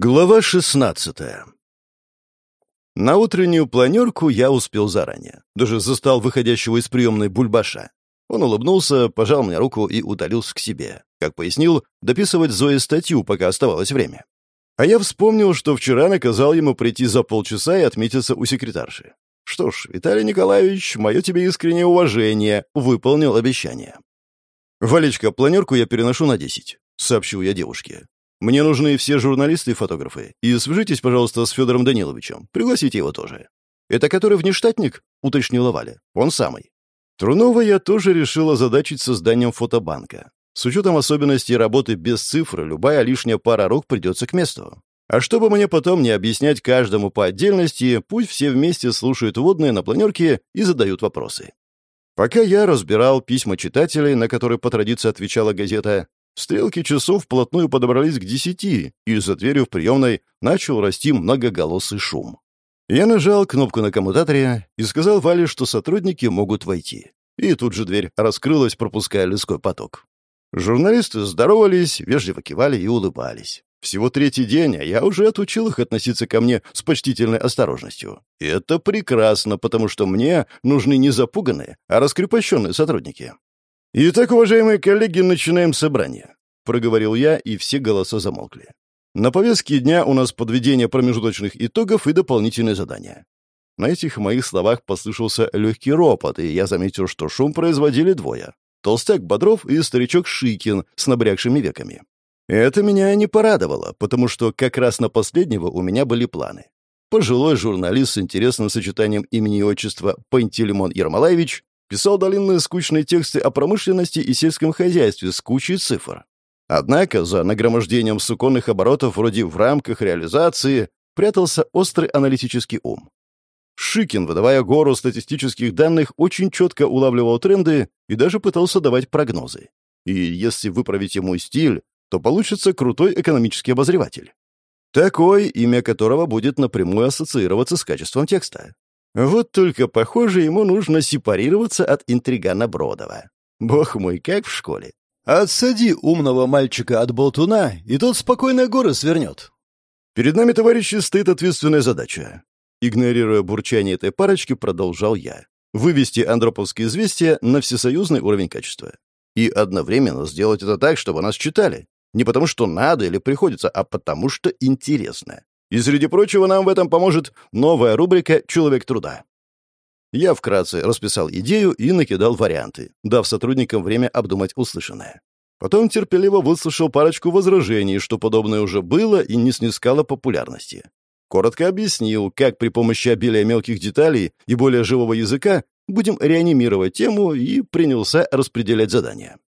Глава 16 На утреннюю планерку я успел заранее. Даже застал выходящего из приемной бульбаша. Он улыбнулся, пожал мне руку и удалился к себе. Как пояснил, дописывать Зое статью, пока оставалось время. А я вспомнил, что вчера наказал ему прийти за полчаса и отметиться у секретарши. Что ж, Виталий Николаевич, мое тебе искреннее уважение, выполнил обещание. «Валечка, планерку я переношу на десять», — сообщил я девушке. Мне нужны все журналисты и фотографы. И свяжитесь, пожалуйста, с Федором Даниловичем. Пригласите его тоже. Это который внештатник? Уточнила Валя. Он самый. Трунова я тоже решила задачить созданием фотобанка. С учетом особенностей работы без цифр, любая лишняя пара рук придется к месту. А чтобы мне потом не объяснять каждому по отдельности, пусть все вместе слушают водные на планерке и задают вопросы. Пока я разбирал письма читателей, на которые по традиции отвечала газета, Стрелки часов вплотную подобрались к десяти, и за дверью в приемной начал расти многоголосый шум. Я нажал кнопку на коммутаторе и сказал Вале, что сотрудники могут войти. И тут же дверь раскрылась, пропуская людской поток. Журналисты здоровались, вежливо кивали и улыбались. Всего третий день, а я уже отучил их относиться ко мне с почтительной осторожностью. И это прекрасно, потому что мне нужны не запуганные, а раскрепощенные сотрудники. «Итак, уважаемые коллеги, начинаем собрание», — проговорил я, и все голоса замолкли. На повестке дня у нас подведение промежуточных итогов и дополнительные задания. На этих моих словах послышался легкий ропот, и я заметил, что шум производили двое. Толстяк Бодров и старичок Шикин с набрякшими веками. Это меня не порадовало, потому что как раз на последнего у меня были планы. Пожилой журналист с интересным сочетанием имени и отчества Пантелеймон Ермолаевич Писал длинные скучные тексты о промышленности и сельском хозяйстве с кучей цифр. Однако за нагромождением суконных оборотов вроде в рамках реализации прятался острый аналитический ум. Шикин, выдавая гору статистических данных, очень четко улавливал тренды и даже пытался давать прогнозы. И если выправить ему стиль, то получится крутой экономический обозреватель. Такой, имя которого будет напрямую ассоциироваться с качеством текста. Вот только, похоже, ему нужно сепарироваться от интригана Бродова. Бог мой, как в школе. Отсади умного мальчика от болтуна, и тот спокойно горы свернет. Перед нами, товарищи, стоит ответственная задача. Игнорируя бурчание этой парочки, продолжал я. Вывести андроповские известия на всесоюзный уровень качества. И одновременно сделать это так, чтобы нас читали. Не потому что надо или приходится, а потому что интересно. И, среди прочего, нам в этом поможет новая рубрика «Человек труда». Я вкратце расписал идею и накидал варианты, дав сотрудникам время обдумать услышанное. Потом терпеливо выслушал парочку возражений, что подобное уже было и не снискало популярности. Коротко объяснил, как при помощи обилия мелких деталей и более живого языка будем реанимировать тему и принялся распределять задания.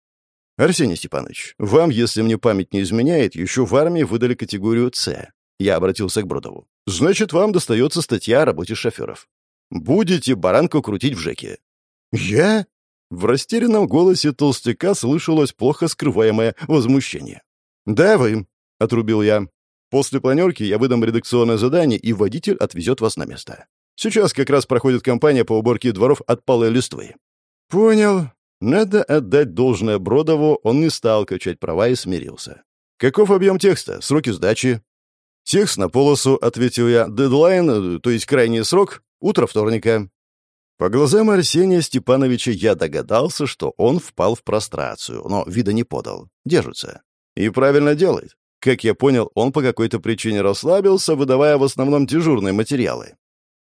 «Арсений Степанович, вам, если мне память не изменяет, еще в армии выдали категорию «С». Я обратился к Бродову. «Значит, вам достается статья о работе шоферов. Будете баранку крутить в ЖЭКе». «Я?» В растерянном голосе толстяка слышалось плохо скрываемое возмущение. «Да, вы», — отрубил я. «После планерки я выдам редакционное задание, и водитель отвезет вас на место. Сейчас как раз проходит кампания по уборке дворов от палой листвы». «Понял. Надо отдать должное Бродову, он не стал качать права и смирился. Каков объем текста? Сроки сдачи?» «Текст на полосу», — ответил я. «Дедлайн, то есть крайний срок, утро вторника». По глазам Арсения Степановича я догадался, что он впал в прострацию, но вида не подал. Держится. И правильно делает. Как я понял, он по какой-то причине расслабился, выдавая в основном дежурные материалы.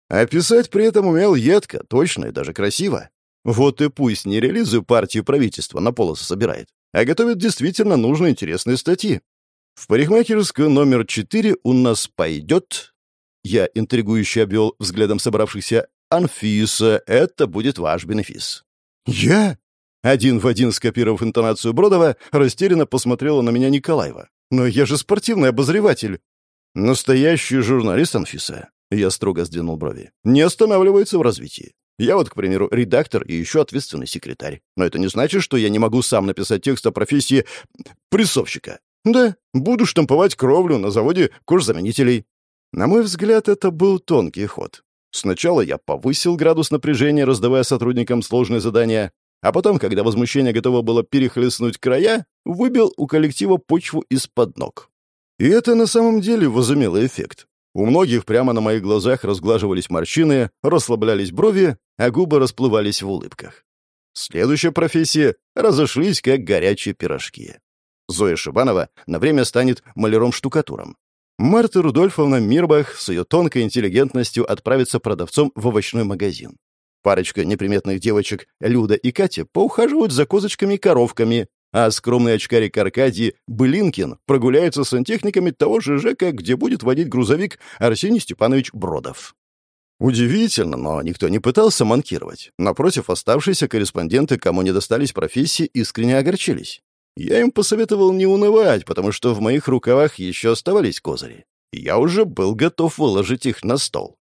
А при этом умел едко, точно и даже красиво. Вот и пусть не релизы партии правительства на полосы собирает, а готовит действительно нужные интересные статьи. В парикмахерскую номер четыре у нас пойдет... Я интригующе обвел взглядом собравшихся. «Анфиса, это будет ваш бенефис». «Я?» Один в один скопировав интонацию Бродова, растерянно посмотрела на меня Николаева. «Но я же спортивный обозреватель». «Настоящий журналист, Анфиса», — я строго сдвинул брови, — «не останавливается в развитии. Я вот, к примеру, редактор и еще ответственный секретарь. Но это не значит, что я не могу сам написать текст о профессии прессовщика. Да, буду штамповать кровлю на заводе кожзаменителей. На мой взгляд, это был тонкий ход. Сначала я повысил градус напряжения, раздавая сотрудникам сложные задания, а потом, когда возмущение готово было перехлестнуть края, выбил у коллектива почву из-под ног. И это на самом деле возымело эффект. У многих прямо на моих глазах разглаживались морщины, расслаблялись брови, а губы расплывались в улыбках. Следующая профессия разошлись, как горячие пирожки. Зоя Шибанова на время станет маляром-штукатуром. Марта Рудольфовна Мирбах с ее тонкой интеллигентностью отправится продавцом в овощной магазин. Парочка неприметных девочек Люда и Катя поухаживают за козочками и коровками, а скромный очкарик Аркадий Былинкин прогуляется с сантехниками того же ЖЭКа, где будет водить грузовик Арсений Степанович Бродов. Удивительно, но никто не пытался манкировать. Напротив, оставшиеся корреспонденты, кому не достались профессии, искренне огорчились. Я им посоветовал не унывать, потому что в моих рукавах еще оставались козыри. Я уже был готов выложить их на стол.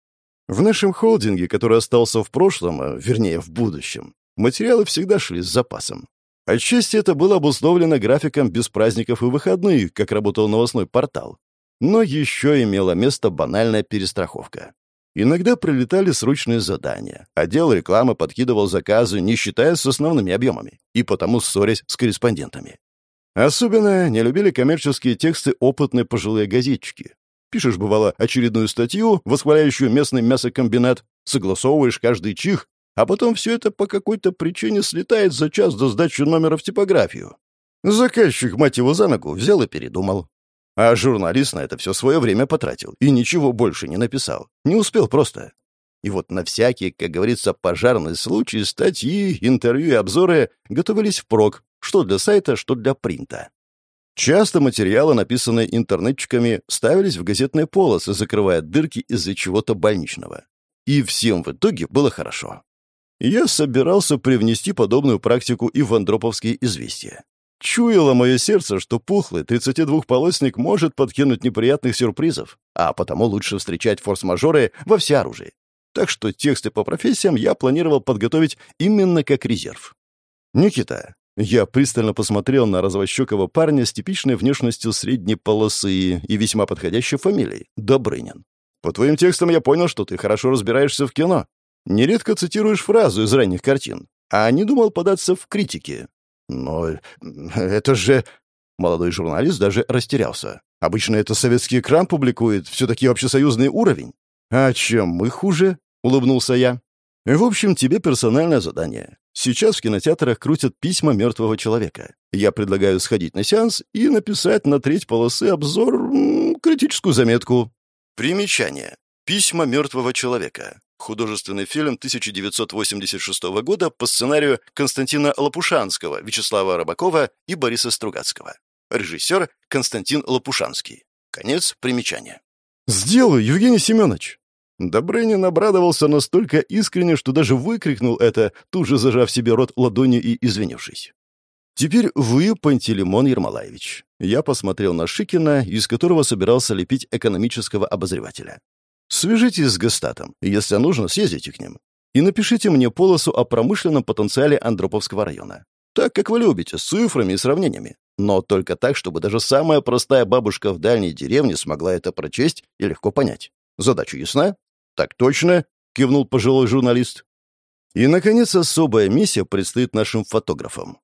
В нашем холдинге, который остался в прошлом, а, вернее, в будущем, материалы всегда шли с запасом. Отчасти это было обусловлено графиком без праздников и выходных, как работал новостной портал. Но еще имела место банальная перестраховка. Иногда прилетали срочные задания. Отдел рекламы подкидывал заказы, не считая с основными объемами, и потому ссорясь с корреспондентами. Особенно не любили коммерческие тексты опытные пожилые газетчики. Пишешь, бывало, очередную статью, восхваляющую местный мясокомбинат, согласовываешь каждый чих, а потом все это по какой-то причине слетает за час до сдачи номера в типографию. Заказчик, мать его, за ногу взял и передумал. А журналист на это все свое время потратил и ничего больше не написал. Не успел просто. И вот на всякие, как говорится, пожарные случаи статьи, интервью и обзоры готовились впрок, что для сайта, что для принта. Часто материалы, написанные интернетчиками, ставились в газетные полосы, закрывая дырки из-за чего-то больничного. И всем в итоге было хорошо. Я собирался привнести подобную практику и в андроповские известия. Чуяло мое сердце, что пухлый 32-полосник может подкинуть неприятных сюрпризов, а потому лучше встречать форс-мажоры во всеоружии. Так что тексты по профессиям я планировал подготовить именно как резерв. «Никита». Я пристально посмотрел на развощекого парня с типичной внешностью средней полосы и весьма подходящей фамилией — Добрынин. «По твоим текстам я понял, что ты хорошо разбираешься в кино. Нередко цитируешь фразу из ранних картин, а не думал податься в критике. Но это же... Молодой журналист даже растерялся. Обычно это советский экран публикует, все-таки общесоюзный уровень. А чем мы хуже? Улыбнулся я. В общем, тебе персональное задание. Сейчас в кинотеатрах крутят письма мертвого человека. Я предлагаю сходить на сеанс и написать на треть полосы обзор, критическую заметку. Примечание. Письма мертвого человека. Художественный фильм 1986 года по сценарию Константина Лопушанского, Вячеслава Рыбакова и Бориса Стругацкого. Режиссер Константин Лопушанский. Конец примечания. «Сделаю, Евгений Семенович!» Добрынин обрадовался настолько искренне, что даже выкрикнул это, тут же зажав себе рот ладонью и извинившись. «Теперь вы, Пантелеймон Ермолаевич». Я посмотрел на Шикина, из которого собирался лепить экономического обозревателя. Свяжитесь с Гестатом, если нужно, съездите к ним. И напишите мне полосу о промышленном потенциале Андроповского района. Так, как вы любите, с цифрами и сравнениями. Но только так, чтобы даже самая простая бабушка в дальней деревне смогла это прочесть и легко понять. Задача ясна? Так точно, кивнул пожилой журналист. И, наконец, особая миссия предстоит нашим фотографам.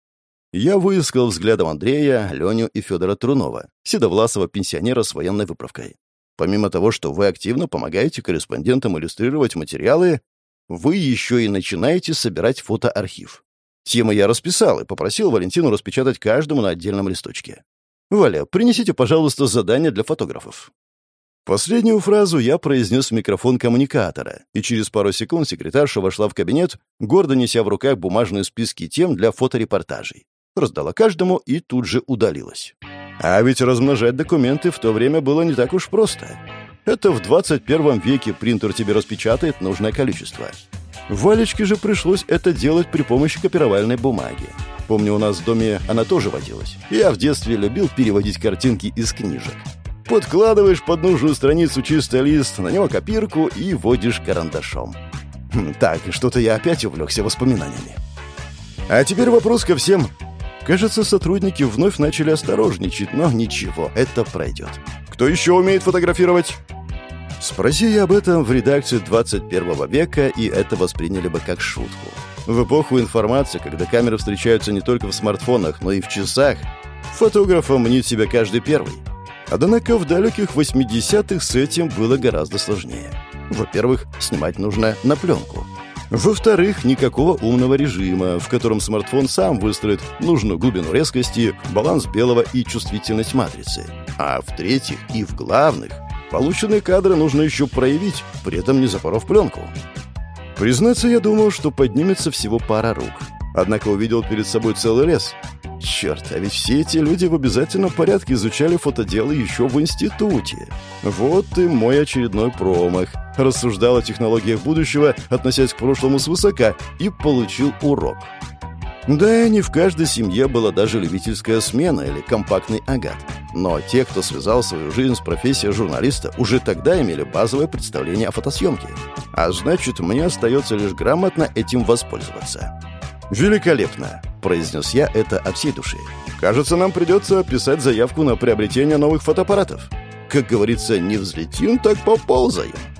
Я выискал взглядом Андрея, Леню и Федора Трунова, седовласого пенсионера с военной выправкой. Помимо того, что вы активно помогаете корреспондентам иллюстрировать материалы, вы еще и начинаете собирать фотоархив. Темы я расписал и попросил Валентину распечатать каждому на отдельном листочке. «Валя, принесите, пожалуйста, задание для фотографов». Последнюю фразу я произнес в микрофон коммуникатора, и через пару секунд секретарша вошла в кабинет, гордо неся в руках бумажные списки тем для фоторепортажей. Раздала каждому и тут же удалилась. А ведь размножать документы в то время было не так уж просто. Это в 21 веке принтер тебе распечатает нужное количество. Валечке же пришлось это делать при помощи копировальной бумаги. Помню, у нас в доме она тоже водилась. Я в детстве любил переводить картинки из книжек. Подкладываешь под нужную страницу чистый лист, на него копирку и водишь карандашом. Хм, так, что-то я опять увлекся воспоминаниями. А теперь вопрос ко всем. Кажется, сотрудники вновь начали осторожничать, но ничего, это пройдет. Кто еще умеет фотографировать? Спроси я об этом в редакции 21 века, и это восприняли бы как шутку. В эпоху информации, когда камеры встречаются не только в смартфонах, но и в часах, фотографом мнит себя каждый первый. Однако в далеких 80-х с этим было гораздо сложнее. Во-первых, снимать нужно на пленку. Во-вторых, никакого умного режима, в котором смартфон сам выстроит нужную глубину резкости, баланс белого и чувствительность матрицы. А в-третьих и в главных, полученные кадры нужно еще проявить, при этом не запоров пленку. Признаться, я думал, что поднимется всего пара рук. Однако увидел перед собой целый лес. Черт, а ведь все эти люди в обязательном порядке изучали фотоделы еще в институте. Вот и мой очередной промах. Рассуждал о технологиях будущего, относясь к прошлому свысока, и получил урок. Да, не в каждой семье была даже любительская смена или компактный агат. Но те, кто связал свою жизнь с профессией журналиста, уже тогда имели базовое представление о фотосъемке. А значит, мне остается лишь грамотно этим воспользоваться. «Великолепно!» – произнес я это от всей души. «Кажется, нам придется писать заявку на приобретение новых фотоаппаратов. Как говорится, не взлетим, так поползаем».